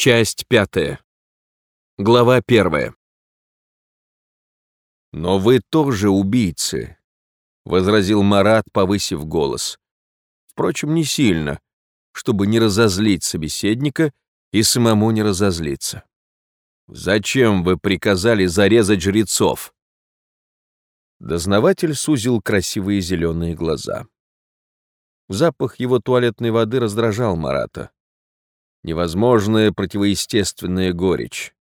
Часть пятая. Глава первая. «Но вы тоже убийцы», — возразил Марат, повысив голос. Впрочем, не сильно, чтобы не разозлить собеседника и самому не разозлиться. «Зачем вы приказали зарезать жрецов?» Дознаватель сузил красивые зеленые глаза. Запах его туалетной воды раздражал Марата невозможная противоестественная горечь.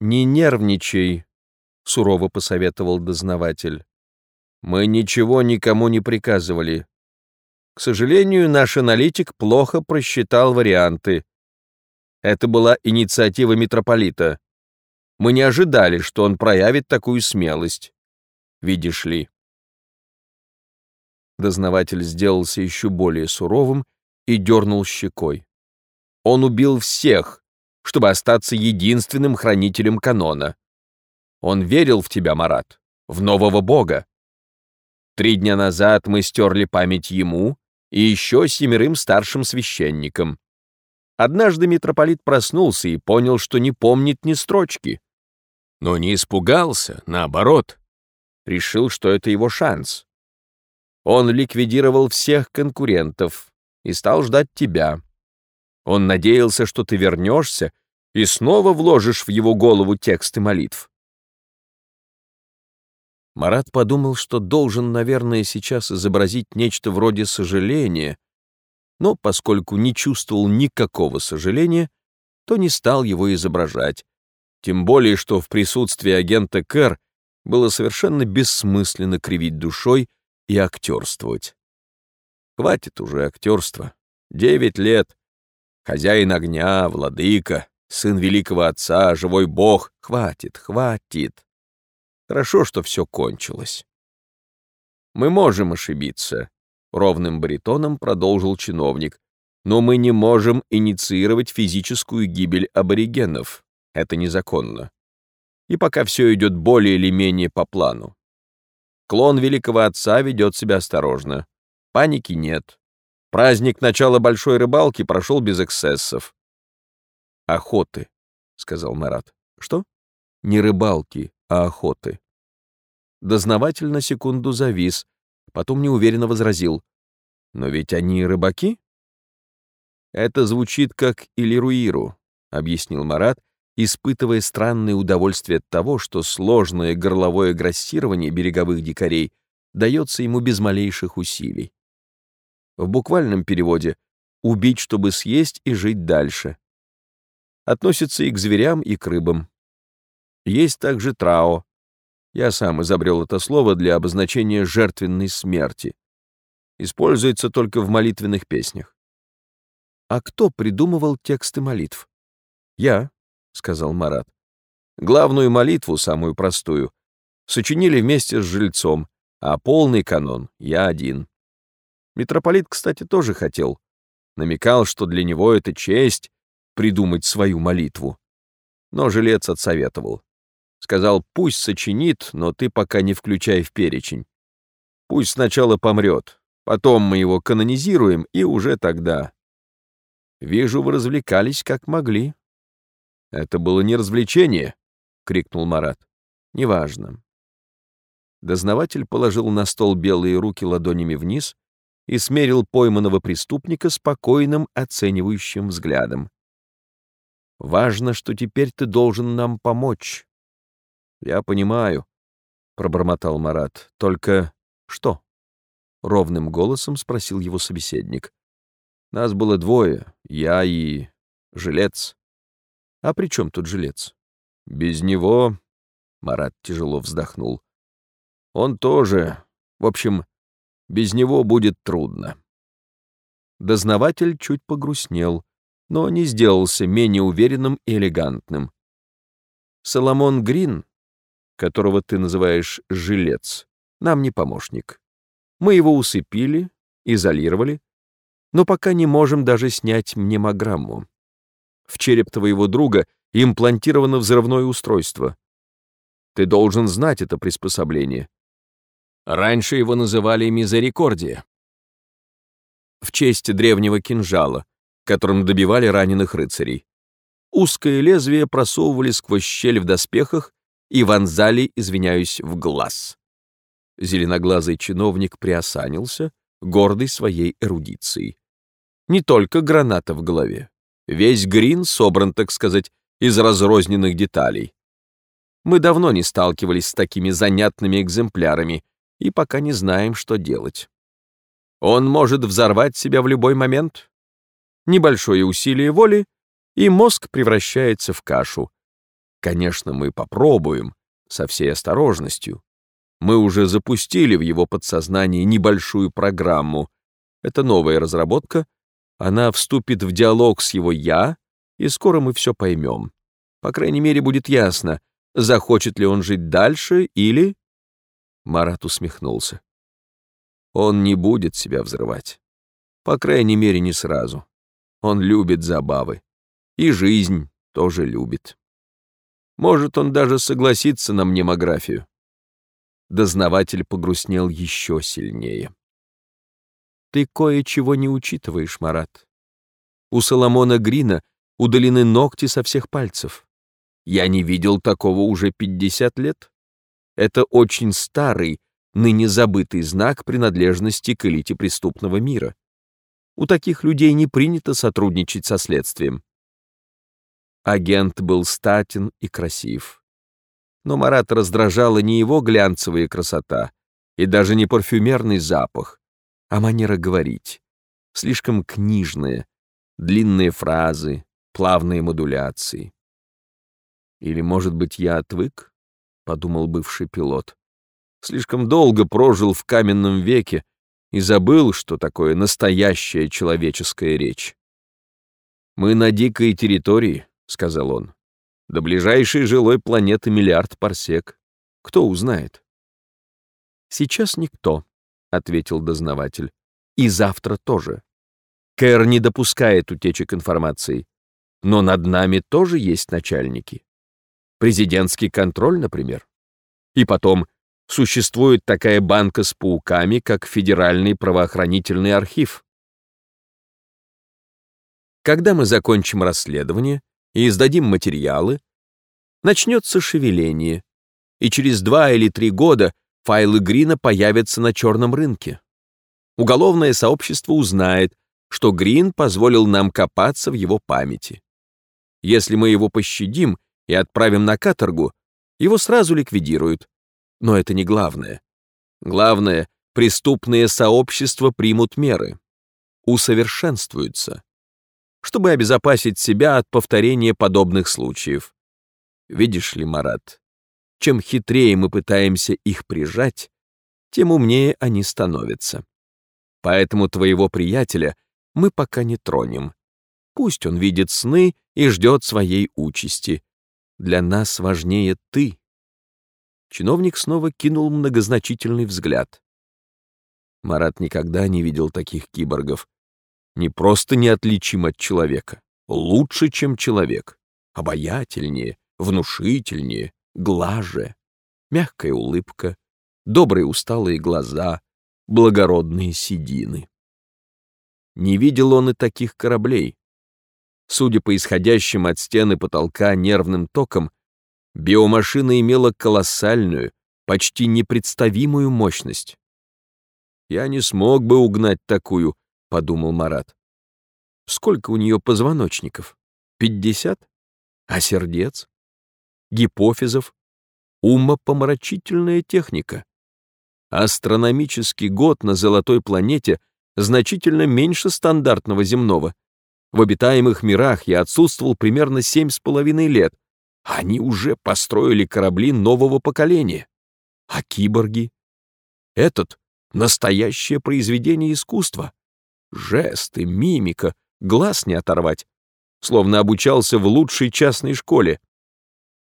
«Не нервничай», — сурово посоветовал дознаватель. «Мы ничего никому не приказывали. К сожалению, наш аналитик плохо просчитал варианты. Это была инициатива митрополита. Мы не ожидали, что он проявит такую смелость. Видишь ли». Дознаватель сделался еще более суровым и дернул щекой. Он убил всех, чтобы остаться единственным хранителем канона. Он верил в тебя, Марат, в нового бога. Три дня назад мы стерли память ему и еще семерым старшим священникам. Однажды митрополит проснулся и понял, что не помнит ни строчки. Но не испугался, наоборот. Решил, что это его шанс. Он ликвидировал всех конкурентов и стал ждать тебя. Он надеялся, что ты вернешься и снова вложишь в его голову тексты молитв. Марат подумал, что должен, наверное, сейчас изобразить нечто вроде сожаления, но поскольку не чувствовал никакого сожаления, то не стал его изображать, тем более, что в присутствии агента Кэр было совершенно бессмысленно кривить душой и актерствовать. Хватит уже актерства. Девять лет. Хозяин огня, владыка, сын великого отца, живой бог. Хватит, хватит. Хорошо, что все кончилось. Мы можем ошибиться, — ровным баритоном продолжил чиновник, но мы не можем инициировать физическую гибель аборигенов. Это незаконно. И пока все идет более или менее по плану. Клон великого отца ведет себя осторожно. Паники нет. Праздник начала большой рыбалки прошел без эксцессов. «Охоты», — сказал Марат. «Что?» «Не рыбалки, а охоты». Дознаватель на секунду завис, потом неуверенно возразил. «Но ведь они рыбаки?» «Это звучит как Илируиру», — объяснил Марат, испытывая странное удовольствие от того, что сложное горловое грассирование береговых дикарей дается ему без малейших усилий в буквальном переводе «убить, чтобы съесть и жить дальше». Относится и к зверям, и к рыбам. Есть также трао. Я сам изобрел это слово для обозначения жертвенной смерти. Используется только в молитвенных песнях. А кто придумывал тексты молитв? Я, — сказал Марат. Главную молитву, самую простую, сочинили вместе с жильцом, а полный канон я один. Митрополит, кстати, тоже хотел. Намекал, что для него это честь придумать свою молитву. Но жилец отсоветовал. Сказал, пусть сочинит, но ты пока не включай в перечень. Пусть сначала помрет, потом мы его канонизируем, и уже тогда. Вижу, вы развлекались как могли. Это было не развлечение, — крикнул Марат. Неважно. Дознаватель положил на стол белые руки ладонями вниз и смерил пойманного преступника спокойным оценивающим взглядом. «Важно, что теперь ты должен нам помочь». «Я понимаю», — пробормотал Марат. «Только что?» — ровным голосом спросил его собеседник. «Нас было двое, я и... жилец». «А при чем тут жилец?» «Без него...» — Марат тяжело вздохнул. «Он тоже... В общем, без него будет трудно. Дознаватель чуть погрустнел, но не сделался менее уверенным и элегантным. Соломон Грин, которого ты называешь жилец, нам не помощник. Мы его усыпили, изолировали, но пока не можем даже снять мнемограмму. В череп твоего друга имплантировано взрывное устройство. Ты должен знать это приспособление. Раньше его называли Мизерикордия. В честь древнего кинжала, которым добивали раненых рыцарей. узкое лезвие просовывали сквозь щель в доспехах и вонзали, извиняюсь, в глаз. Зеленоглазый чиновник приосанился, гордый своей эрудицией. Не только граната в голове. Весь грин собран, так сказать, из разрозненных деталей. Мы давно не сталкивались с такими занятными экземплярами и пока не знаем, что делать. Он может взорвать себя в любой момент. Небольшое усилие воли, и мозг превращается в кашу. Конечно, мы попробуем, со всей осторожностью. Мы уже запустили в его подсознании небольшую программу. Это новая разработка. Она вступит в диалог с его «я», и скоро мы все поймем. По крайней мере, будет ясно, захочет ли он жить дальше или... Марат усмехнулся. Он не будет себя взрывать. По крайней мере, не сразу. Он любит забавы. И жизнь тоже любит. Может, он даже согласится на мнемографию. Дознаватель погрустнел еще сильнее. Ты кое-чего не учитываешь, Марат. У Соломона Грина удалены ногти со всех пальцев. Я не видел такого уже 50 лет. Это очень старый, ныне забытый знак принадлежности к элите преступного мира. У таких людей не принято сотрудничать со следствием. Агент был статен и красив. Но Марат раздражала не его глянцевая красота и даже не парфюмерный запах, а манера говорить. Слишком книжная, длинные фразы, плавные модуляции. Или, может быть, я отвык? — подумал бывший пилот. Слишком долго прожил в каменном веке и забыл, что такое настоящая человеческая речь. Мы на дикой территории, — сказал он. «До ближайшей жилой планеты миллиард парсек. Кто узнает?» «Сейчас никто», — ответил дознаватель. «И завтра тоже. Кэр не допускает утечек информации. Но над нами тоже есть начальники. Президентский контроль, например. И потом, существует такая банка с пауками, как Федеральный правоохранительный архив. Когда мы закончим расследование, и издадим материалы, начнется шевеление, и через два или три года файлы Грина появятся на черном рынке. Уголовное сообщество узнает, что Грин позволил нам копаться в его памяти. Если мы его пощадим и отправим на каторгу, его сразу ликвидируют. Но это не главное. Главное, преступные сообщества примут меры, усовершенствуются чтобы обезопасить себя от повторения подобных случаев. Видишь ли, Марат, чем хитрее мы пытаемся их прижать, тем умнее они становятся. Поэтому твоего приятеля мы пока не тронем. Пусть он видит сны и ждет своей участи. Для нас важнее ты. Чиновник снова кинул многозначительный взгляд. Марат никогда не видел таких киборгов, не просто неотличим от человека, лучше, чем человек, обаятельнее, внушительнее, глаже, мягкая улыбка, добрые усталые глаза, благородные седины. Не видел он и таких кораблей. Судя по исходящим от стены потолка нервным токам, биомашина имела колоссальную, почти непредставимую мощность. Я не смог бы угнать такую, — подумал Марат. «Сколько у нее позвоночников? Пятьдесят? А сердец? Гипофизов? Умопомрачительная техника. Астрономический год на золотой планете значительно меньше стандартного земного. В обитаемых мирах я отсутствовал примерно семь с половиной лет. Они уже построили корабли нового поколения. А киборги? Этот — настоящее произведение искусства. Жесты, мимика, глаз не оторвать. Словно обучался в лучшей частной школе.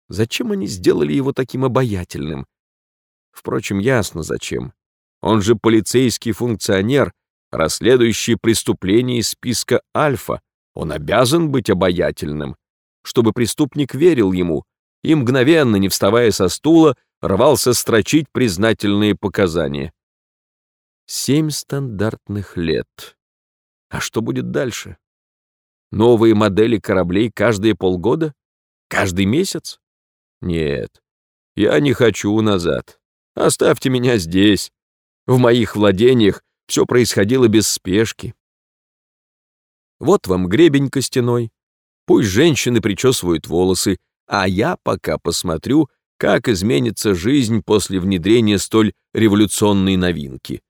Зачем они сделали его таким обаятельным? Впрочем, ясно зачем. Он же полицейский функционер, расследующий преступления из списка Альфа. Он обязан быть обаятельным, чтобы преступник верил ему и, мгновенно, не вставая со стула, рвался строчить признательные показания. Семь стандартных лет. А что будет дальше? Новые модели кораблей каждые полгода? Каждый месяц? Нет, я не хочу назад. Оставьте меня здесь. В моих владениях все происходило без спешки. Вот вам гребень костяной. Пусть женщины причесывают волосы, а я пока посмотрю, как изменится жизнь после внедрения столь революционной новинки.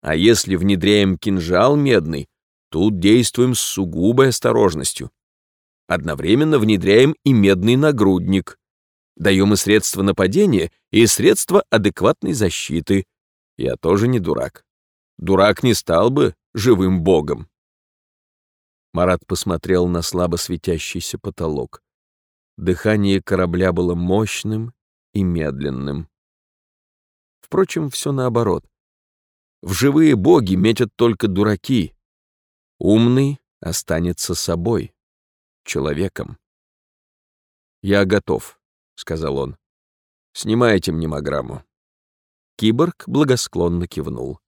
А если внедряем кинжал медный, тут действуем с сугубой осторожностью. Одновременно внедряем и медный нагрудник. Даем и средства нападения, и средства адекватной защиты. Я тоже не дурак. Дурак не стал бы живым богом. Марат посмотрел на слабо светящийся потолок. Дыхание корабля было мощным и медленным. Впрочем, все наоборот. В живые боги метят только дураки. Умный останется собой, человеком. «Я готов», — сказал он. «Снимайте мнемограмму». Киборг благосклонно кивнул.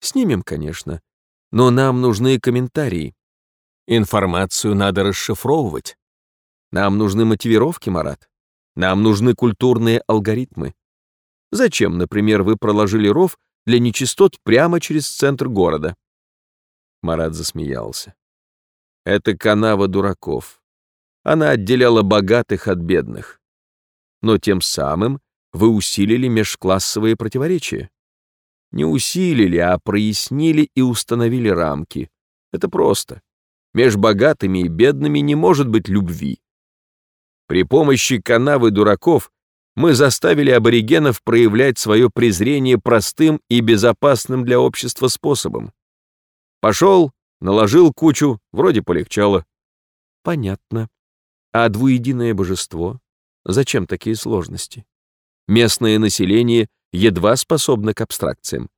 «Снимем, конечно, но нам нужны комментарии. Информацию надо расшифровывать. Нам нужны мотивировки, Марат. Нам нужны культурные алгоритмы. Зачем, например, вы проложили ров для нечистот прямо через центр города?» Марат засмеялся. «Это канава дураков. Она отделяла богатых от бедных. Но тем самым вы усилили межклассовые противоречия. Не усилили, а прояснили и установили рамки. Это просто. Меж богатыми и бедными не может быть любви. При помощи канавы дураков мы заставили аборигенов проявлять свое презрение простым и безопасным для общества способом. Пошел, наложил кучу, вроде полегчало. Понятно. А двуединое божество? Зачем такие сложности? Местное население едва способно к абстракциям.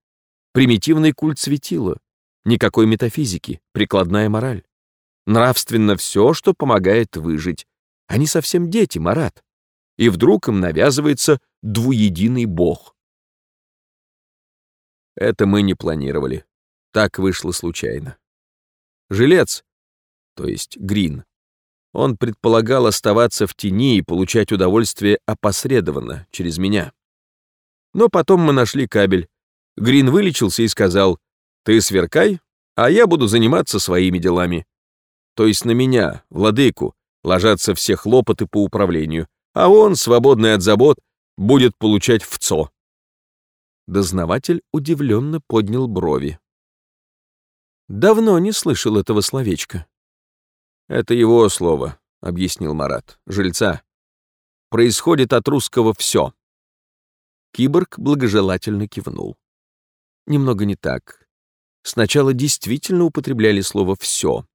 Примитивный культ светила, никакой метафизики, прикладная мораль. Нравственно все, что помогает выжить. Они совсем дети, Марат. И вдруг им навязывается двуединый бог. Это мы не планировали. Так вышло случайно. Жилец, то есть Грин, он предполагал оставаться в тени и получать удовольствие опосредованно, через меня. Но потом мы нашли кабель. Грин вылечился и сказал, «Ты сверкай, а я буду заниматься своими делами то есть на меня, владыку, ложатся все хлопоты по управлению, а он, свободный от забот, будет получать вцо. Дознаватель удивленно поднял брови. Давно не слышал этого словечка. Это его слово, объяснил Марат, жильца. Происходит от русского «все». Киборг благожелательно кивнул. Немного не так. Сначала действительно употребляли слово «все»,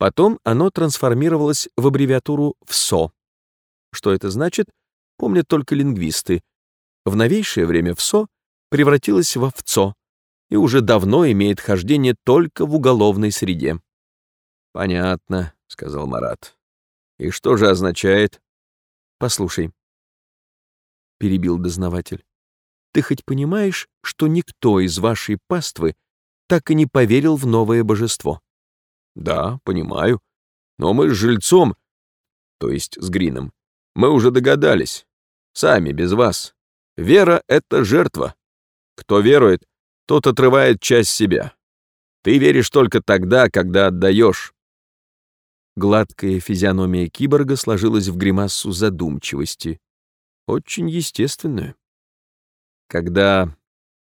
Потом оно трансформировалось в аббревиатуру ВСО. Что это значит, помнят только лингвисты. В новейшее время ВСО превратилось во ВЦО и уже давно имеет хождение только в уголовной среде. «Понятно», — сказал Марат. «И что же означает?» «Послушай», — перебил дознаватель, «ты хоть понимаешь, что никто из вашей паствы так и не поверил в новое божество?» Да, понимаю. Но мы с жильцом, то есть с Грином, мы уже догадались. Сами, без вас. Вера — это жертва. Кто верует, тот отрывает часть себя. Ты веришь только тогда, когда отдаешь. Гладкая физиономия киборга сложилась в гримассу задумчивости. Очень естественную. Когда...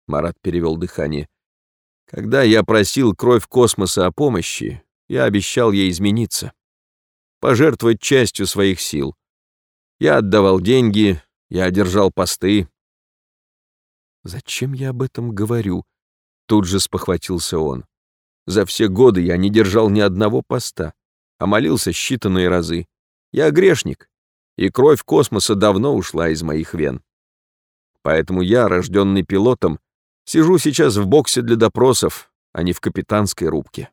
Марат перевел дыхание. Когда я просил кровь космоса о помощи, я обещал ей измениться, пожертвовать частью своих сил. Я отдавал деньги, я одержал посты. «Зачем я об этом говорю?» Тут же спохватился он. «За все годы я не держал ни одного поста, а молился считанные разы. Я грешник, и кровь космоса давно ушла из моих вен. Поэтому я, рожденный пилотом, сижу сейчас в боксе для допросов, а не в капитанской рубке.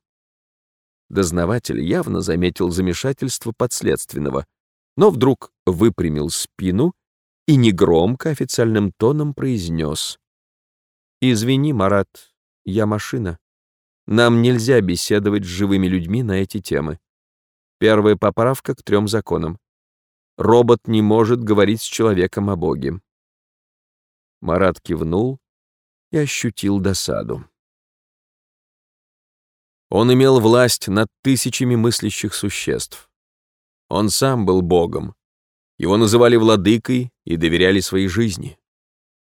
Дознаватель явно заметил замешательство подследственного, но вдруг выпрямил спину и негромко официальным тоном произнес. «Извини, Марат, я машина. Нам нельзя беседовать с живыми людьми на эти темы. Первая поправка к трем законам. Робот не может говорить с человеком о Боге. Марат кивнул и ощутил досаду. Он имел власть над тысячами мыслящих существ. Он сам был Богом. Его называли владыкой и доверяли своей жизни.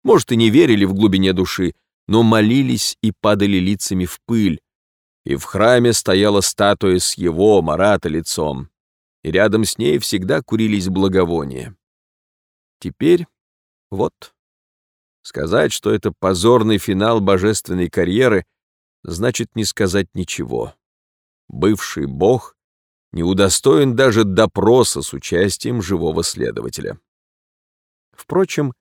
Может, и не верили в глубине души, но молились и падали лицами в пыль, и в храме стояла статуя с его, Марата, лицом, и рядом с ней всегда курились благовония. Теперь вот сказать, что это позорный финал божественной карьеры, значит не сказать ничего. Бывший бог не удостоен даже допроса с участием живого следователя. Впрочем,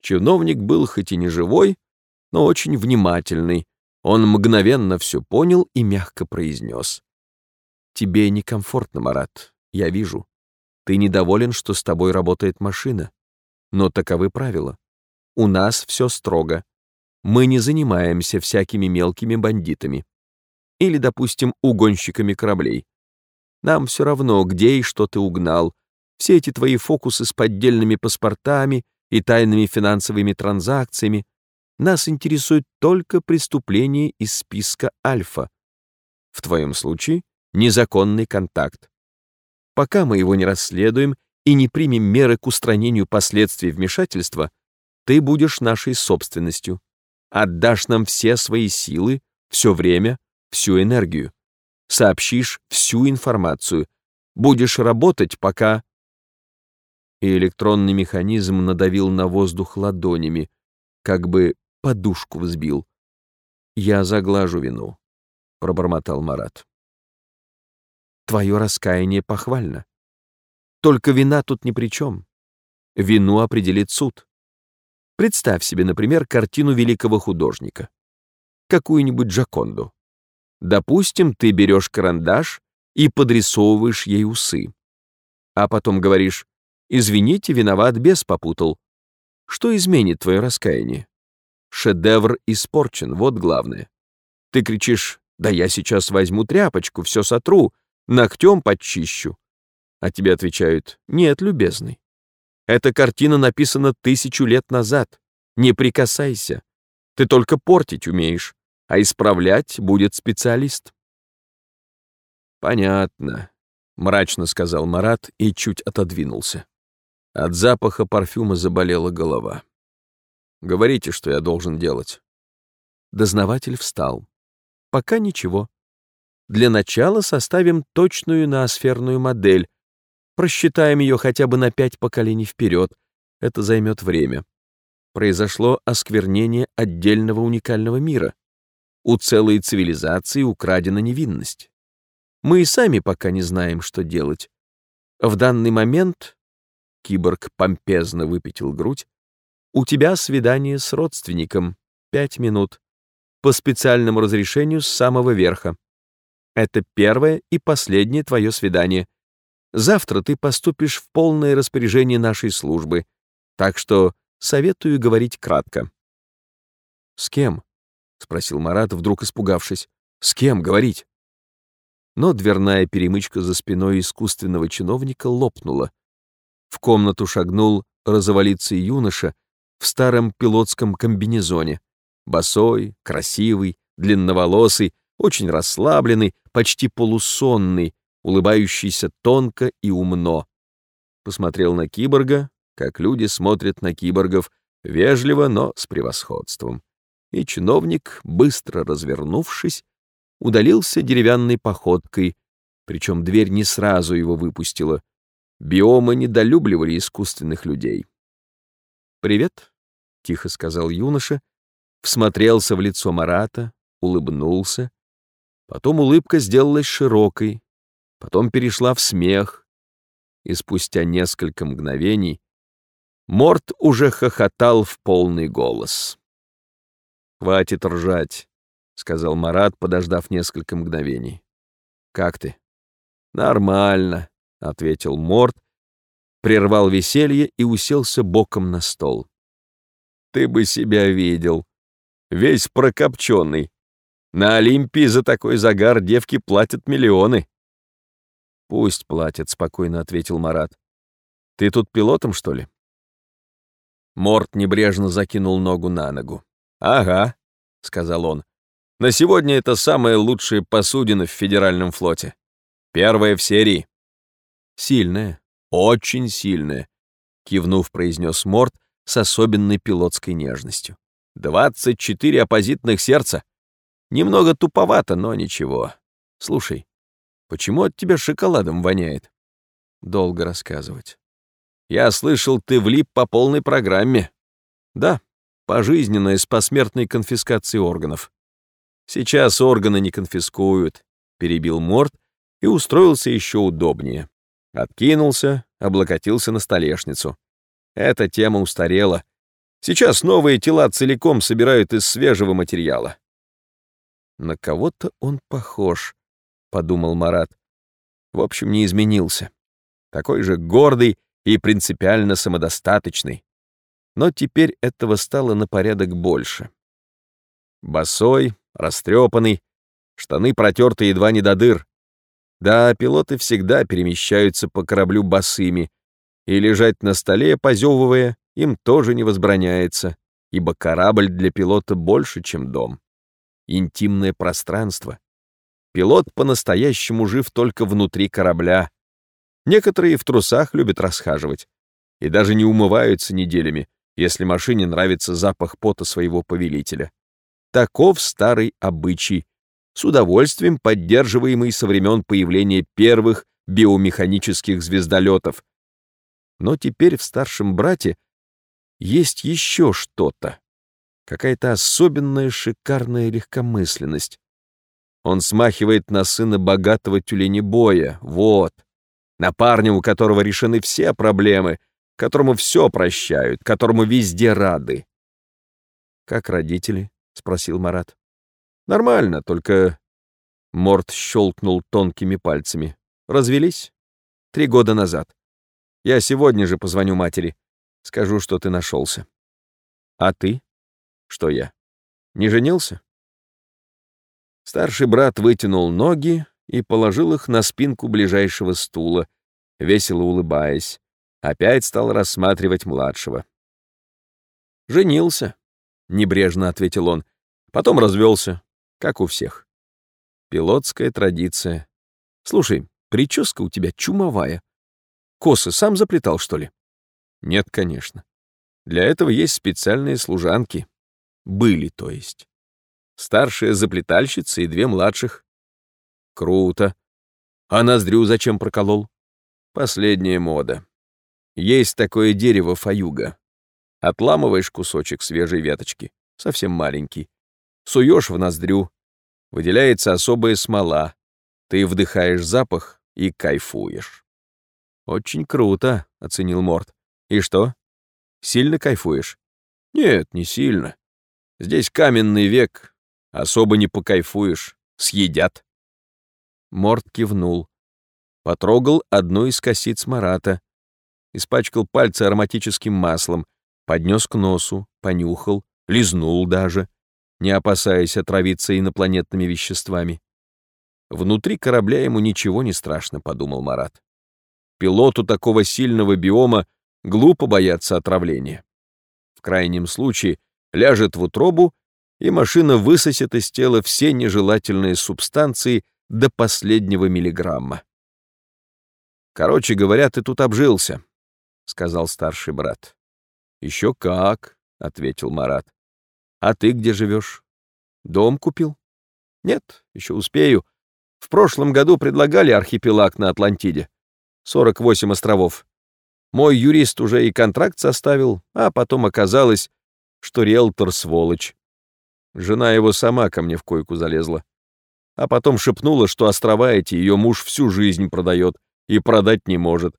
чиновник был хоть и не живой, но очень внимательный. Он мгновенно все понял и мягко произнес. «Тебе некомфортно, Марат, я вижу. Ты недоволен, что с тобой работает машина. Но таковы правила. У нас все строго. Мы не занимаемся всякими мелкими бандитами. Или, допустим, угонщиками кораблей. Нам все равно, где и что ты угнал. Все эти твои фокусы с поддельными паспортами и тайными финансовыми транзакциями нас интересует только преступление из списка Альфа. В твоем случае незаконный контакт. Пока мы его не расследуем и не примем меры к устранению последствий вмешательства, ты будешь нашей собственностью. Отдашь нам все свои силы, все время, всю энергию. Сообщишь всю информацию. Будешь работать, пока... И электронный механизм надавил на воздух ладонями, как бы подушку взбил. «Я заглажу вину», — пробормотал Марат. «Твое раскаяние похвально. Только вина тут ни при чем. Вину определит суд. Представь себе, например, картину великого художника. Какую-нибудь Джаконду. Допустим, ты берешь карандаш и подрисовываешь ей усы. А потом говоришь, извините, виноват, бес попутал. Что изменит твое раскаяние? Шедевр испорчен, вот главное. Ты кричишь, да я сейчас возьму тряпочку, все сотру, ногтем подчищу. А тебе отвечают, нет, любезный. Эта картина написана тысячу лет назад. Не прикасайся. Ты только портить умеешь, а исправлять будет специалист. Понятно, мрачно сказал Марат и чуть отодвинулся. От запаха парфюма заболела голова. Говорите, что я должен делать. Дознаватель встал. Пока ничего. Для начала составим точную ноосферную модель. Просчитаем ее хотя бы на пять поколений вперед. Это займет время. Произошло осквернение отдельного уникального мира. У целой цивилизации украдена невинность. Мы и сами пока не знаем, что делать. В данный момент киборг помпезно выпятил грудь, у тебя свидание с родственником. Пять минут. По специальному разрешению с самого верха. Это первое и последнее твое свидание. Завтра ты поступишь в полное распоряжение нашей службы, так что советую говорить кратко». «С кем?» — спросил Марат, вдруг испугавшись. «С кем говорить?» Но дверная перемычка за спиной искусственного чиновника лопнула. В комнату шагнул розоволицый юноша в старом пилотском комбинезоне. Босой, красивый, длинноволосый, очень расслабленный, почти полусонный, улыбающийся тонко и умно. Посмотрел на киборга, как люди смотрят на киборгов, вежливо, но с превосходством. И чиновник, быстро развернувшись, удалился деревянной походкой, причем дверь не сразу его выпустила. Биомы недолюбливали искусственных людей. «Привет», — тихо сказал юноша, всмотрелся в лицо Марата, улыбнулся. Потом улыбка сделалась широкой, потом перешла в смех, и спустя несколько мгновений Морт уже хохотал в полный голос. «Хватит ржать», — сказал Марат, подождав несколько мгновений. «Как ты?» «Нормально», — ответил Морт, прервал веселье и уселся боком на стол. Ты бы себя видел. Весь прокопченный. На Олимпии за такой загар девки платят миллионы. Пусть платят, спокойно ответил Марат. Ты тут пилотом, что ли? Морт небрежно закинул ногу на ногу. Ага, сказал он. На сегодня это самая лучшая посудина в федеральном флоте. Первая в серии. Сильная, очень сильная, кивнув, произнес Морт с особенной пилотской нежностью. Двадцать четыре оппозитных сердца. Немного туповато, но ничего. Слушай, почему от тебя шоколадом воняет? Долго рассказывать. Я слышал, ты влип по полной программе. Да, пожизненное с посмертной конфискацией органов. Сейчас органы не конфискуют, перебил Морт и устроился еще удобнее. Откинулся, облокотился на столешницу. Эта тема устарела. Сейчас новые тела целиком собирают из свежего материала. На кого-то он похож, подумал Марат. В общем, не изменился. Такой же гордый и принципиально самодостаточный. Но теперь этого стало на порядок больше. Босой, растрепанный, штаны протерты едва не до дыр. Да, пилоты всегда перемещаются по кораблю босыми, и лежать на столе, позевывая, им тоже не возбраняется, ибо корабль для пилота больше, чем дом. Интимное пространство. Пилот по-настоящему жив только внутри корабля. Некоторые в трусах любят расхаживать и даже не умываются неделями, если машине нравится запах пота своего повелителя. Таков старый обычай, с удовольствием поддерживаемый со времен появления первых биомеханических звездолетов. Но теперь в старшем брате есть еще что-то, какая-то особенная шикарная легкомысленность. Он смахивает на сына богатого тюленебоя, вот, на парня, у которого решены все проблемы, которому все прощают, которому везде рады. Как родители? — спросил Марат. «Нормально, только...» Морт щелкнул тонкими пальцами. «Развелись? Три года назад. Я сегодня же позвоню матери. Скажу, что ты нашелся. А ты? Что я? Не женился?» Старший брат вытянул ноги и положил их на спинку ближайшего стула, весело улыбаясь. Опять стал рассматривать младшего. «Женился», небрежно ответил он. Потом развелся, как у всех. Пилотская традиция. Слушай, прическа у тебя чумовая. Косы сам заплетал, что ли? Нет, конечно. Для этого есть специальные служанки. Были, то есть. Старшая заплетальщица и две младших. Круто. А ноздрю зачем проколол? Последняя мода. Есть такое дерево фаюга. Отламываешь кусочек свежей веточки, совсем маленький, суешь в ноздрю, выделяется особая смола, ты вдыхаешь запах и кайфуешь. «Очень круто», — оценил Морт. «И что? Сильно кайфуешь?» «Нет, не сильно. Здесь каменный век, особо не покайфуешь, съедят». Морт кивнул. Потрогал одну из косиц Марата, испачкал пальцы ароматическим маслом, поднес к носу, понюхал, лизнул даже, не опасаясь отравиться инопланетными веществами. Внутри корабля ему ничего не страшно, подумал Марат. Пилоту такого сильного биома глупо бояться отравления. В крайнем случае ляжет в утробу, и машина высосет из тела все нежелательные субстанции до последнего миллиграмма. «Короче говоря, ты тут обжился», — сказал старший брат. «Еще как», — ответил Марат. «А ты где живешь? Дом купил?» «Нет, еще успею. В прошлом году предлагали архипелаг на Атлантиде. 48 островов. Мой юрист уже и контракт составил, а потом оказалось, что риэлтор сволочь. Жена его сама ко мне в койку залезла. А потом шепнула, что острова эти ее муж всю жизнь продает и продать не может,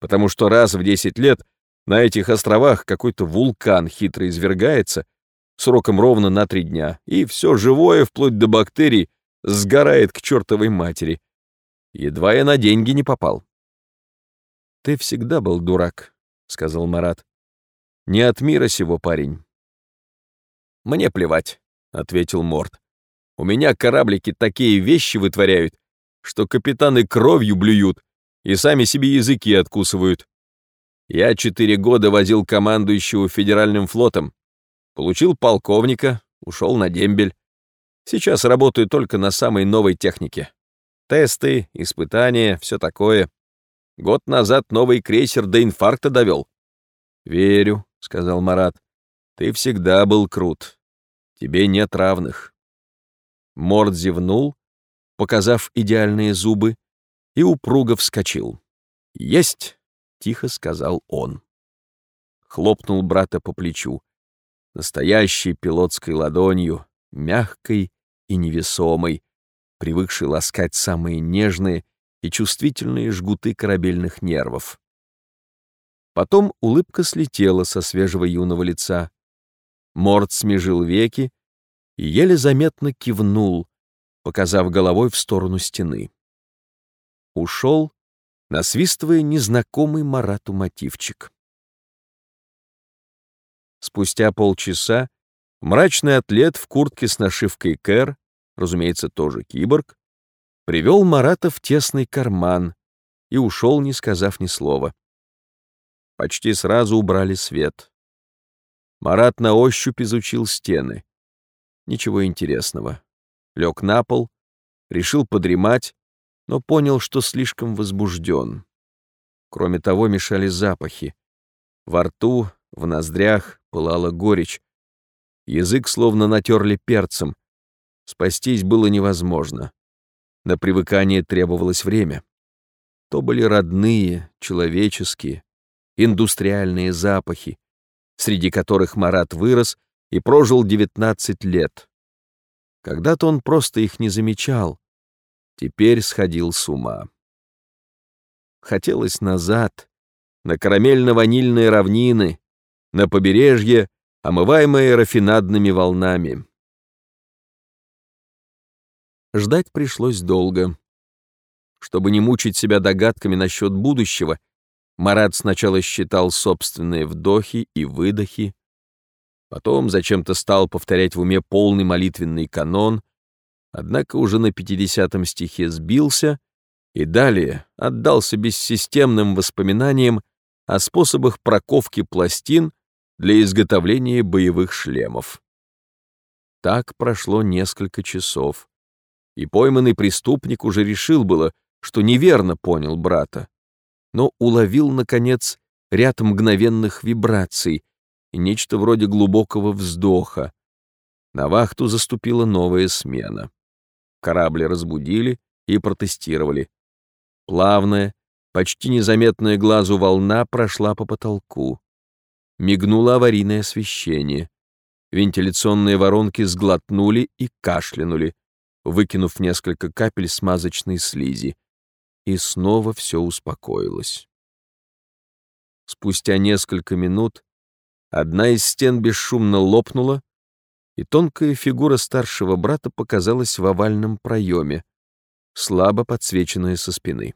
потому что раз в 10 лет на этих островах какой-то вулкан хитро извергается, сроком ровно на три дня, и все живое, вплоть до бактерий, сгорает к чертовой матери. Едва я на деньги не попал. «Ты всегда был дурак», — сказал Марат. «Не от мира сего, парень». «Мне плевать», — ответил Морд. «У меня кораблики такие вещи вытворяют, что капитаны кровью блюют, и сами себе языки откусывают. Я четыре года возил командующего федеральным флотом, получил полковника, ушел на дембель. Сейчас работаю только на самой новой технике. Тесты, испытания, все такое. Год назад новый крейсер до инфаркта довел. «Верю», — сказал Марат. «Ты всегда был крут. Тебе нет равных». Морд зевнул, показав идеальные зубы, и упруго вскочил. «Есть!» — тихо сказал он. Хлопнул брата по плечу, настоящей пилотской ладонью, мягкой и невесомой, привыкшей ласкать самые нежные и чувствительные жгуты корабельных нервов. Потом улыбка слетела со свежего юного лица. Морд смежил веки и еле заметно кивнул, показав головой в сторону стены. Ушел, насвистывая незнакомый Марату мотивчик. Спустя полчаса мрачный атлет в куртке с нашивкой «Кэр», разумеется, тоже киборг, привел Марата в тесный карман и ушел, не сказав ни слова. Почти сразу убрали свет. Марат на ощупь изучил стены. Ничего интересного. Лег на пол, решил подремать, но понял, что слишком возбужден. Кроме того, мешали запахи. Во рту, в ноздрях пылала горечь. Язык словно натерли перцем. Спастись было невозможно. На привыкание требовалось время. То были родные, человеческие, индустриальные запахи, среди которых Марат вырос и прожил 19 лет. Когда-то он просто их не замечал, теперь сходил с ума. Хотелось назад, на карамельно-ванильные равнины, на побережье, омываемое рафинадными волнами. Ждать пришлось долго. Чтобы не мучить себя догадками насчет будущего, Марат сначала считал собственные вдохи и выдохи, потом зачем-то стал повторять в уме полный молитвенный канон, однако уже на пятидесятом стихе сбился и далее отдался бессистемным воспоминаниям о способах проковки пластин для изготовления боевых шлемов. Так прошло несколько часов, и пойманный преступник уже решил было, что неверно понял брата но уловил, наконец, ряд мгновенных вибраций и нечто вроде глубокого вздоха. На вахту заступила новая смена. Корабли разбудили и протестировали. Плавная, почти незаметная глазу волна прошла по потолку. Мигнуло аварийное освещение. Вентиляционные воронки сглотнули и кашлянули, выкинув несколько капель смазочной слизи и снова все успокоилось. Спустя несколько минут одна из стен бесшумно лопнула, и тонкая фигура старшего брата показалась в овальном проеме, слабо подсвеченная со спины.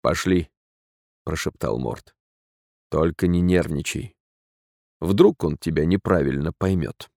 «Пошли», — прошептал Морд. «Только не нервничай. Вдруг он тебя неправильно поймет».